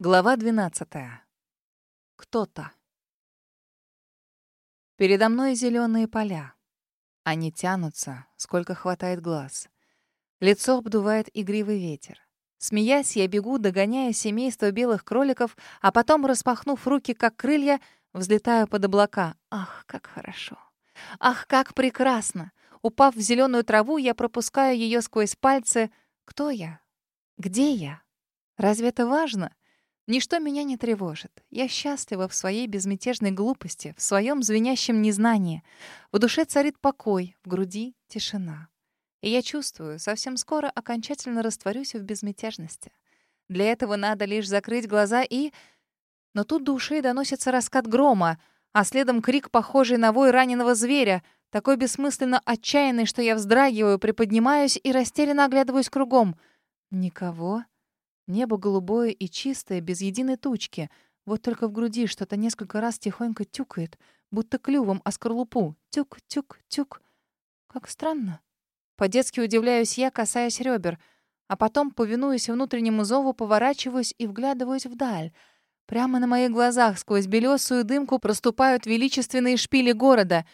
Глава 12. Кто-то. Передо мной зеленые поля. Они тянутся, сколько хватает глаз. Лицо обдувает игривый ветер. Смеясь, я бегу, догоняя семейство белых кроликов, а потом, распахнув руки, как крылья, взлетаю под облака. Ах, как хорошо! Ах, как прекрасно! Упав в зеленую траву, я пропускаю ее сквозь пальцы. Кто я? Где я? Разве это важно? Ничто меня не тревожит. Я счастлива в своей безмятежной глупости, в своем звенящем незнании. В душе царит покой, в груди — тишина. И я чувствую, совсем скоро окончательно растворюсь в безмятежности. Для этого надо лишь закрыть глаза и... Но тут до ушей доносится раскат грома, а следом крик, похожий на вой раненого зверя, такой бессмысленно отчаянный, что я вздрагиваю, приподнимаюсь и растерянно оглядываюсь кругом. Никого. Небо голубое и чистое, без единой тучки. Вот только в груди что-то несколько раз тихонько тюкает, будто клювом о скорлупу. Тюк-тюк-тюк. Как странно. По-детски удивляюсь я, касаясь ребер, а потом, повинуясь внутреннему зову, поворачиваюсь и вглядываюсь вдаль. Прямо на моих глазах сквозь белесую дымку проступают величественные шпили города.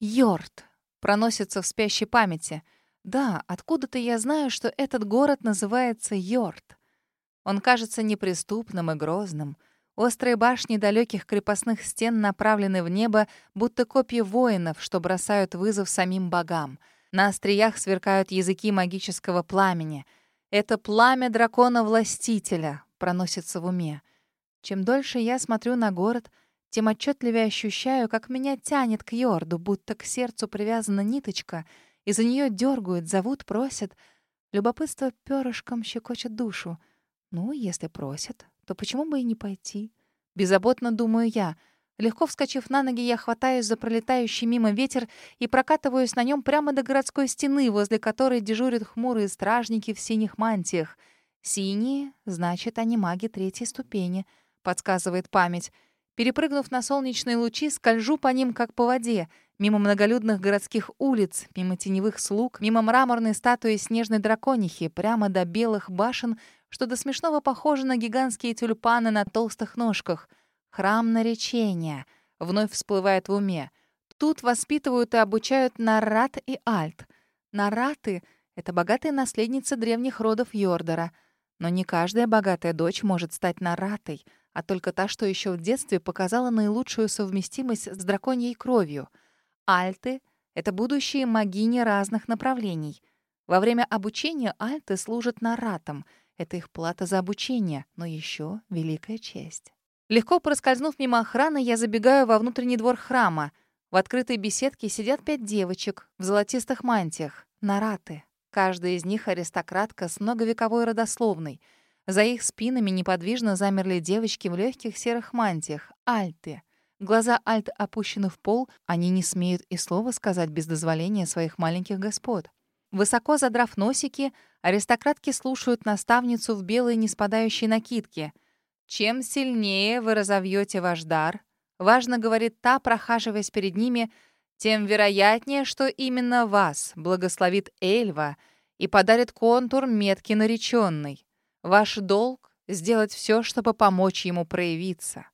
Йорт проносится в спящей памяти. Да, откуда-то я знаю, что этот город называется Йорт. Он кажется неприступным и грозным. Острые башни далеких крепостных стен направлены в небо, будто копья воинов, что бросают вызов самим богам. На остриях сверкают языки магического пламени. Это пламя дракона-властителя проносится в уме. Чем дольше я смотрю на город, тем отчетливее ощущаю, как меня тянет к Йорду, будто к сердцу привязана ниточка, и за нее дергают, зовут, просят. Любопытство перышком щекочет душу — ну, если просят, то почему бы и не пойти? Беззаботно думаю я. Легко вскочив на ноги, я хватаюсь за пролетающий мимо ветер и прокатываюсь на нем прямо до городской стены, возле которой дежурят хмурые стражники в синих мантиях. «Синие, значит, они маги третьей ступени», — подсказывает память. Перепрыгнув на солнечные лучи, скольжу по ним, как по воде, мимо многолюдных городских улиц, мимо теневых слуг, мимо мраморной статуи снежной драконихи, прямо до белых башен, что до смешного похоже на гигантские тюльпаны на толстых ножках. Храм наречения вновь всплывает в уме. Тут воспитывают и обучают Нарат и Альт. Нараты — это богатые наследницы древних родов Йордора. Но не каждая богатая дочь может стать Наратой, а только та, что еще в детстве показала наилучшую совместимость с драконьей кровью. Альты — это будущие магини разных направлений. Во время обучения альты служат наратам — это их плата за обучение, но еще великая честь. Легко проскользнув мимо охраны, я забегаю во внутренний двор храма. В открытой беседке сидят пять девочек в золотистых мантиях, нараты. Каждая из них аристократка с многовековой родословной. За их спинами неподвижно замерли девочки в легких серых мантиях, альты. Глаза альт опущены в пол, они не смеют и слова сказать без дозволения своих маленьких господ. Высоко задрав носики, аристократки слушают наставницу в белой неспадающей накидке. «Чем сильнее вы разовьете ваш дар», — важно говорит та, прохаживаясь перед ними, «тем вероятнее, что именно вас благословит Эльва и подарит контур метки нареченной. Ваш долг — сделать все, чтобы помочь ему проявиться.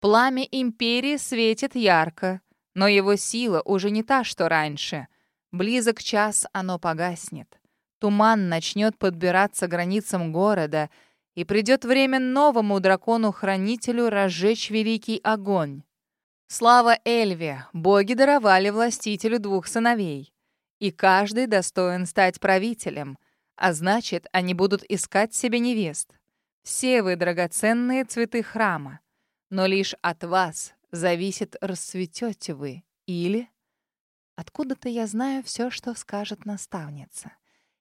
Пламя Империи светит ярко, но его сила уже не та, что раньше — Близок час оно погаснет. Туман начнет подбираться к границам города, и придет время новому дракону-хранителю разжечь великий огонь. Слава Эльве! Боги даровали властителю двух сыновей. И каждый достоин стать правителем, а значит, они будут искать себе невест. Все вы драгоценные цветы храма, но лишь от вас зависит, расцветете вы или Откуда-то я знаю все, что скажет наставница.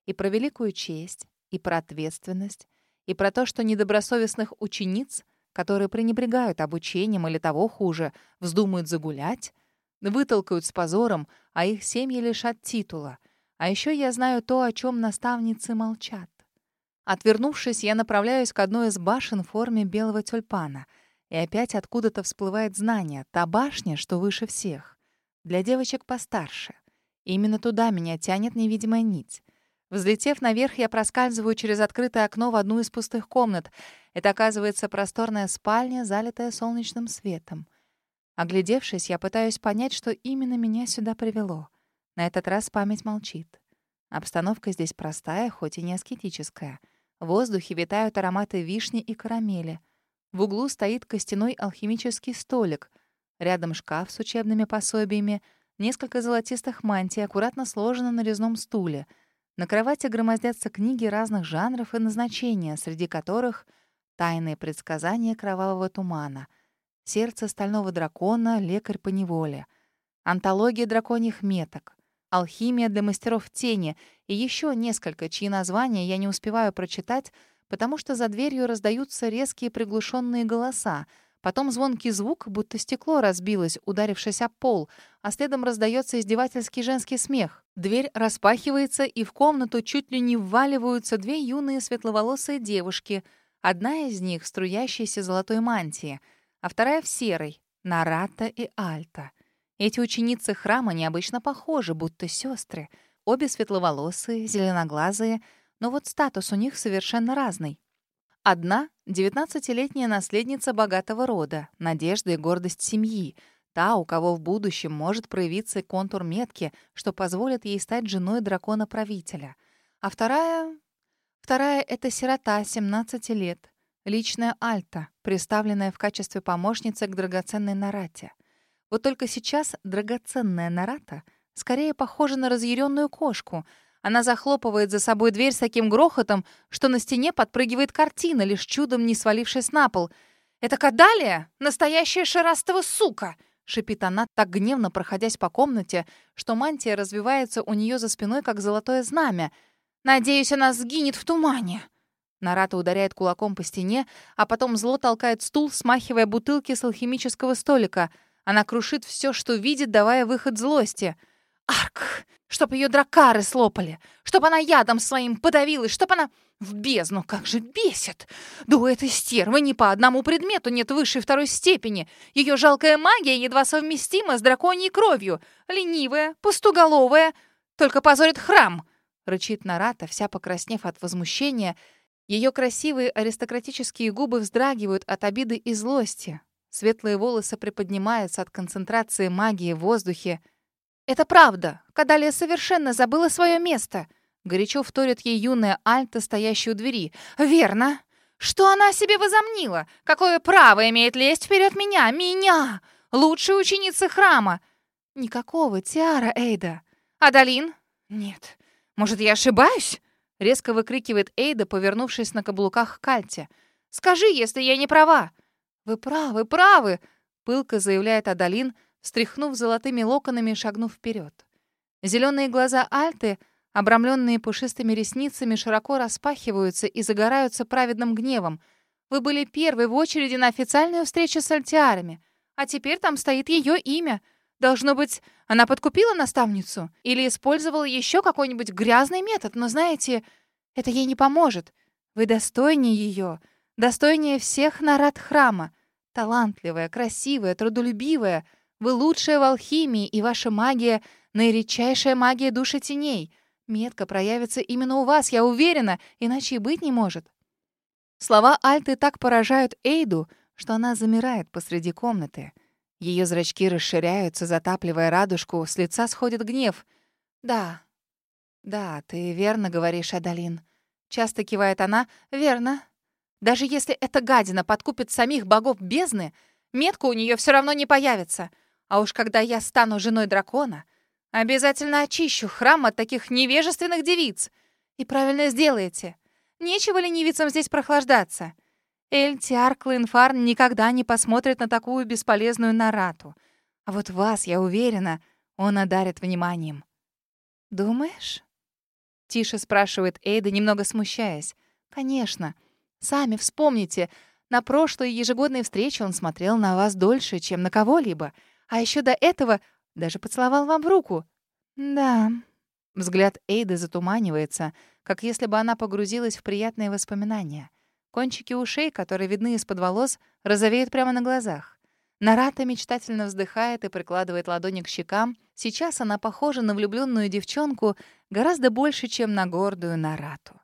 И про великую честь, и про ответственность, и про то, что недобросовестных учениц, которые пренебрегают обучением или того хуже, вздумают загулять, вытолкают с позором, а их семьи лишат титула. А еще я знаю то, о чем наставницы молчат. Отвернувшись, я направляюсь к одной из башен в форме белого тюльпана. И опять откуда-то всплывает знание, та башня, что выше всех для девочек постарше. именно туда меня тянет невидимая нить. Взлетев наверх, я проскальзываю через открытое окно в одну из пустых комнат. Это, оказывается, просторная спальня, залитая солнечным светом. Оглядевшись, я пытаюсь понять, что именно меня сюда привело. На этот раз память молчит. Обстановка здесь простая, хоть и не аскетическая. В воздухе витают ароматы вишни и карамели. В углу стоит костяной алхимический столик. Рядом шкаф с учебными пособиями, несколько золотистых мантий аккуратно сложены на резном стуле — на кровати громоздятся книги разных жанров и назначения, среди которых «Тайные предсказания кровавого тумана», «Сердце стального дракона», «Лекарь по неволе», «Антология драконьих меток», «Алхимия для мастеров тени» и еще несколько, чьи названия я не успеваю прочитать, потому что за дверью раздаются резкие приглушенные голоса — Потом звонкий звук, будто стекло разбилось, ударившись о пол, а следом раздается издевательский женский смех. Дверь распахивается, и в комнату чуть ли не вваливаются две юные светловолосые девушки. Одна из них — струящейся золотой мантии, а вторая — в серой — Нарата и Альта. Эти ученицы храма необычно похожи, будто сестры. Обе светловолосые, зеленоглазые, но вот статус у них совершенно разный. Одна — девятнадцатилетняя наследница богатого рода, надежда и гордость семьи, та, у кого в будущем может проявиться контур метки, что позволит ей стать женой дракона-правителя. А вторая... Вторая — это сирота, 17 лет, личная Альта, представленная в качестве помощницы к драгоценной Нарате. Вот только сейчас драгоценная Нарата скорее похожа на разъяренную кошку — она захлопывает за собой дверь с таким грохотом, что на стене подпрыгивает картина, лишь чудом не свалившись на пол. «Это Кадалия? Настоящая шерастого сука!» — шипит она, так гневно проходясь по комнате, что мантия развивается у нее за спиной, как золотое знамя. «Надеюсь, она сгинет в тумане!» Нарата ударяет кулаком по стене, а потом зло толкает стул, смахивая бутылки с алхимического столика. Она крушит все, что видит, давая выход злости — Арк! Чтоб ее дракары слопали! Чтоб она ядом своим подавилась! Чтоб она... В бездну, как же бесит! Да у этой стервы ни по одному предмету нет высшей второй степени. Ее жалкая магия едва совместима с драконьей кровью. Ленивая, пустоголовая. Только позорит храм!» Рычит Нарата, вся покраснев от возмущения. Ее красивые аристократические губы вздрагивают от обиды и злости. Светлые волосы приподнимаются от концентрации магии в воздухе. «Это правда. Кадалия совершенно забыла свое место», — горячо вторит ей юная Альта, стоящая у двери. «Верно. Что она себе возомнила? Какое право имеет лезть вперед меня? Меня! Лучшей ученицы храма!» «Никакого, Тиара Эйда. Адалин?» «Нет. Может, я ошибаюсь?» — резко выкрикивает Эйда, повернувшись на каблуках к Альте. «Скажи, если я не права!» «Вы правы, правы!» — пылко заявляет Адалин — стряхнув золотыми локонами, шагнув вперед. Зеленые глаза Альты, обрамленные пушистыми ресницами, широко распахиваются и загораются праведным гневом. Вы были первой в очереди на официальную встречу с альтиарами, а теперь там стоит ее имя. Должно быть, она подкупила наставницу или использовала еще какой-нибудь грязный метод, но знаете, это ей не поможет. Вы достойнее ее, достойнее всех нарад храма. Талантливая, красивая, трудолюбивая — вы лучшая в алхимии, и ваша магия — наиредчайшая магия души теней. Метка проявится именно у вас, я уверена, иначе и быть не может». Слова Альты так поражают Эйду, что она замирает посреди комнаты. Ее зрачки расширяются, затапливая радужку, с лица сходит гнев. «Да, да, ты верно говоришь, Адалин». Часто кивает она. «Верно. Даже если эта гадина подкупит самих богов бездны, метка у нее все равно не появится. А уж когда я стану женой дракона, обязательно очищу храм от таких невежественных девиц. И правильно сделаете. Нечего ленивицам здесь прохлаждаться? Эльтиар Клинфарн никогда не посмотрит на такую бесполезную нарату. А вот вас, я уверена, он одарит вниманием. «Думаешь?» — тише спрашивает Эйда, немного смущаясь. «Конечно. Сами вспомните. На прошлой ежегодной встрече он смотрел на вас дольше, чем на кого-либо. А еще до этого даже поцеловал вам в руку. Да. Взгляд Эйды затуманивается, как если бы она погрузилась в приятные воспоминания. Кончики ушей, которые видны из-под волос, розовеют прямо на глазах. Нарата мечтательно вздыхает и прикладывает ладони к щекам. Сейчас она похожа на влюбленную девчонку гораздо больше, чем на гордую Нарату.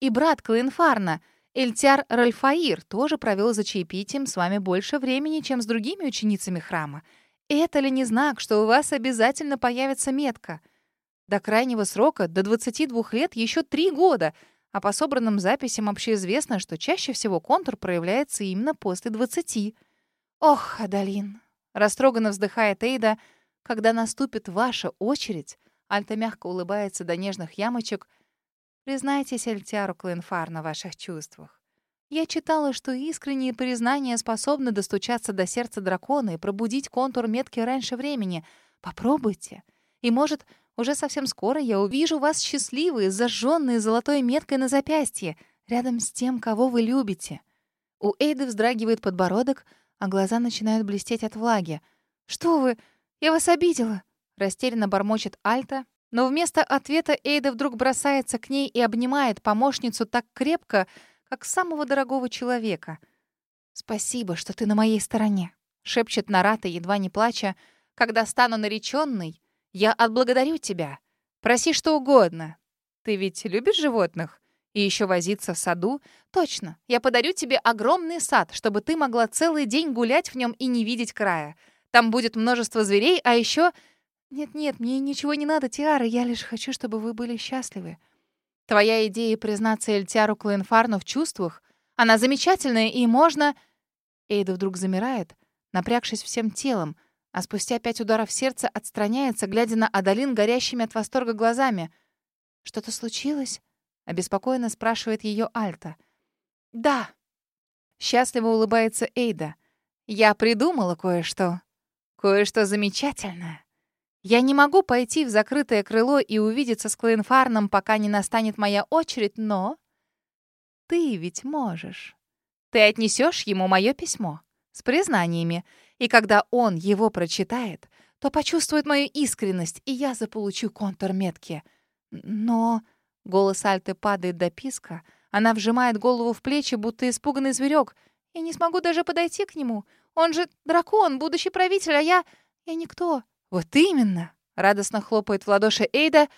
И брат Клоинфарна, Эльтяр Ральфаир, тоже провел за чаепитием с вами больше времени, чем с другими ученицами храма. Это ли не знак, что у вас обязательно появится метка? До крайнего срока, до 22 лет, еще три года, а по собранным записям общеизвестно, что чаще всего контур проявляется именно после 20. Ох, Адалин, растроганно вздыхает Эйда, когда наступит ваша очередь, Альта мягко улыбается до нежных ямочек, признайтесь Эльтяру Клинфар на ваших чувствах. Я читала, что искренние признания способны достучаться до сердца дракона и пробудить контур метки раньше времени. Попробуйте. И, может, уже совсем скоро я увижу вас счастливые, зажженные золотой меткой на запястье, рядом с тем, кого вы любите. У Эйды вздрагивает подбородок, а глаза начинают блестеть от влаги. «Что вы? Я вас обидела!» Растерянно бормочет Альта, но вместо ответа Эйда вдруг бросается к ней и обнимает помощницу так крепко, как самого дорогого человека. «Спасибо, что ты на моей стороне», — шепчет Нарата, едва не плача. «Когда стану нареченной, я отблагодарю тебя. Проси что угодно. Ты ведь любишь животных? И еще возиться в саду? Точно, я подарю тебе огромный сад, чтобы ты могла целый день гулять в нем и не видеть края. Там будет множество зверей, а еще... Нет-нет, мне ничего не надо, Тиара, я лишь хочу, чтобы вы были счастливы. Твоя идея признаться Эльтяру Клоенфарну в чувствах, она замечательная, и можно...» Эйда вдруг замирает, напрягшись всем телом, а спустя пять ударов сердца отстраняется, глядя на Адалин горящими от восторга глазами. «Что-то случилось?» — обеспокоенно спрашивает ее Альта. «Да». Счастливо улыбается Эйда. «Я придумала кое-что. Кое-что замечательное». Я не могу пойти в закрытое крыло и увидеться с Клоенфарном, пока не настанет моя очередь, но... Ты ведь можешь. Ты отнесешь ему мое письмо с признаниями, и когда он его прочитает, то почувствует мою искренность, и я заполучу контур метки. Но... Голос Альты падает до писка. Она вжимает голову в плечи, будто испуганный зверек. Я не смогу даже подойти к нему. Он же дракон, будущий правитель, а я... Я никто. «Вот именно!» — радостно хлопает в ладоши Эйда.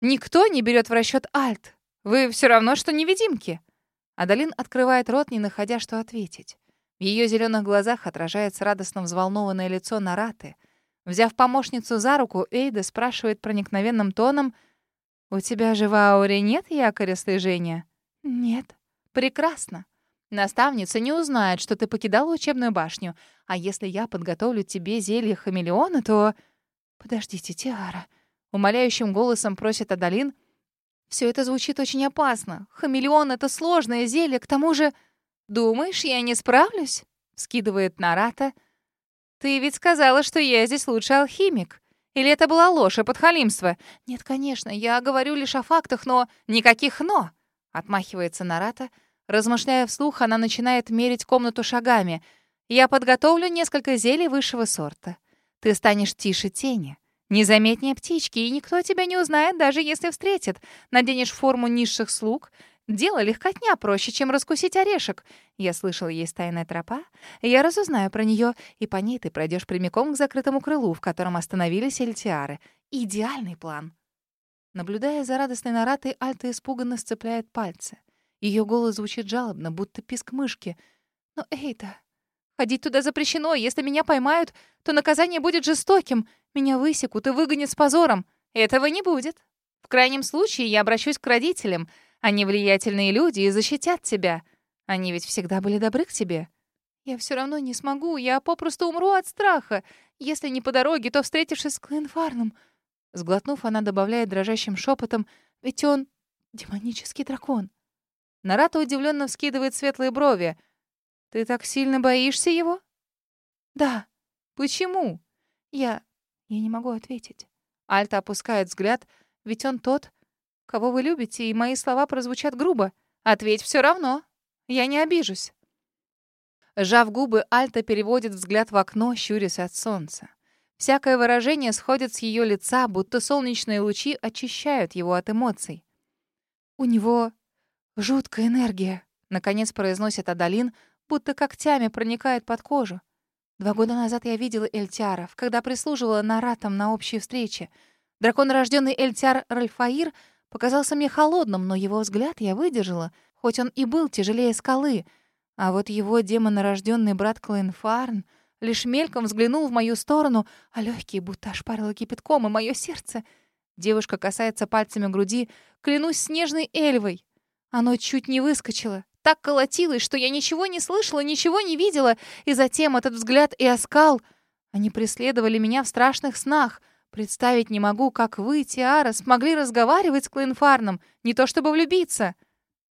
«Никто не берет в расчет Альт. Вы все равно, что невидимки». Адалин открывает рот, не находя, что ответить. В ее зеленых глазах отражается радостно взволнованное лицо Нараты. Взяв помощницу за руку, Эйда спрашивает проникновенным тоном, «У тебя же в ауре нет якоря слежения?» «Нет». «Прекрасно. Наставница не узнает, что ты покидала учебную башню. А если я подготовлю тебе зелье хамелеона, то... Подождите, Тиара. Умоляющим голосом просит Адалин. Все это звучит очень опасно. Хамелеон — это сложное зелье, к тому же... Думаешь, я не справлюсь? Скидывает Нарата. Ты ведь сказала, что я здесь лучший алхимик. Или это была ложь и подхалимство? Нет, конечно, я говорю лишь о фактах, но... Никаких «но!» Отмахивается Нарата. Размышляя вслух, она начинает мерить комнату шагами. «Я подготовлю несколько зелий высшего сорта. Ты станешь тише тени, незаметнее птички, и никто тебя не узнает, даже если встретит. Наденешь форму низших слуг. Дело легкотня проще, чем раскусить орешек. Я слышала, есть тайная тропа. Я разузнаю про нее, и по ней ты пройдешь прямиком к закрытому крылу, в котором остановились эльтиары. Идеальный план». Наблюдая за радостной наратой, Альта испуганно сцепляет пальцы — ее голос звучит жалобно, будто писк мышки. «Но, Эйда, ходить туда запрещено. Если меня поймают, то наказание будет жестоким. Меня высекут и выгонят с позором. Этого не будет. В крайнем случае я обращусь к родителям. Они влиятельные люди и защитят тебя. Они ведь всегда были добры к тебе. Я все равно не смогу. Я попросту умру от страха. Если не по дороге, то встретившись с Клинфарном. Сглотнув, она добавляет дрожащим шепотом, ведь он демонический дракон. Нарата удивленно вскидывает светлые брови. «Ты так сильно боишься его?» «Да». «Почему?» «Я... я не могу ответить». Альта опускает взгляд, ведь он тот, кого вы любите, и мои слова прозвучат грубо. Ответь все равно. Я не обижусь. Сжав губы, Альта переводит взгляд в окно, щурясь от солнца. Всякое выражение сходит с ее лица, будто солнечные лучи очищают его от эмоций. У него «Жуткая энергия», — наконец произносит Адалин, будто когтями проникает под кожу. Два года назад я видела Эльтяров, когда прислуживала Наратам на общей встрече. Дракон, рожденный Эльтяр Ральфаир, показался мне холодным, но его взгляд я выдержала, хоть он и был тяжелее скалы. А вот его демонорожденный брат Клоенфарн лишь мельком взглянул в мою сторону, а легкие будто ошпарило кипятком, и мое сердце... Девушка касается пальцами груди. Клянусь снежной эльвой. Оно чуть не выскочило. Так колотилось, что я ничего не слышала, ничего не видела. И затем этот взгляд и оскал. Они преследовали меня в страшных снах. Представить не могу, как вы, Тиара, смогли разговаривать с Клинфарном, не то чтобы влюбиться.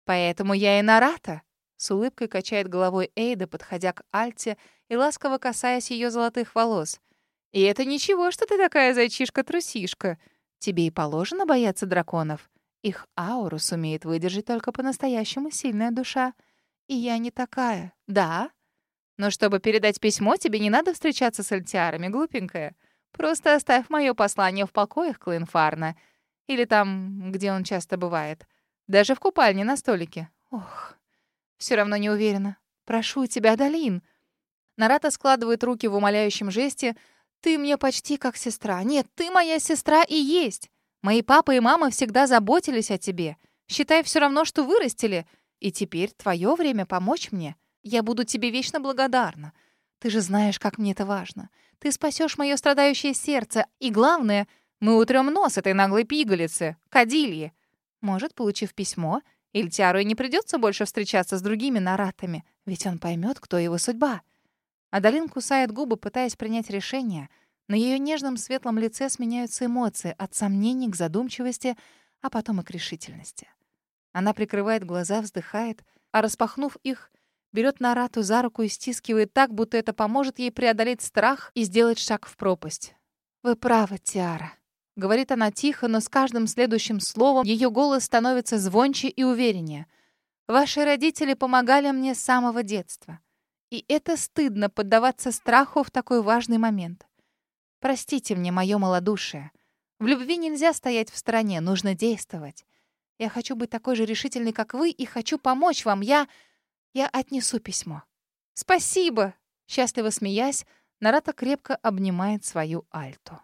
Поэтому я и Нарата. С улыбкой качает головой Эйда, подходя к Альте и ласково касаясь ее золотых волос. «И это ничего, что ты такая зайчишка-трусишка. Тебе и положено бояться драконов. Их ауру сумеет выдержать только по-настоящему сильная душа. И я не такая. Да? Но чтобы передать письмо, тебе не надо встречаться с альтиарами, глупенькая. Просто оставь мое послание в покоях Клинфарна. Или там, где он часто бывает. Даже в купальне на столике. Ох, все равно не уверена. Прошу тебя, Далин. Нарата складывает руки в умоляющем жесте. Ты мне почти как сестра. Нет, ты моя сестра и есть. Мои папа и мама всегда заботились о тебе. Считай, все равно, что вырастили. И теперь твое время помочь мне. Я буду тебе вечно благодарна. Ты же знаешь, как мне это важно. Ты спасешь мое страдающее сердце. И главное, мы утрем нос этой наглой пигалицы, Кадильи. Может, получив письмо, Ильтяру и не придется больше встречаться с другими наратами, ведь он поймет, кто его судьба. Адалин кусает губы, пытаясь принять решение — на ее нежном светлом лице сменяются эмоции от сомнений к задумчивости, а потом и к решительности. Она прикрывает глаза, вздыхает, а распахнув их, берет Нарату за руку и стискивает так, будто это поможет ей преодолеть страх и сделать шаг в пропасть. «Вы правы, Тиара», — говорит она тихо, но с каждым следующим словом ее голос становится звонче и увереннее. «Ваши родители помогали мне с самого детства. И это стыдно поддаваться страху в такой важный момент. Простите мне мое малодушие. В любви нельзя стоять в стороне, нужно действовать. Я хочу быть такой же решительной, как вы, и хочу помочь вам. Я... я отнесу письмо. Спасибо!» Счастливо смеясь, Нарата крепко обнимает свою Альту.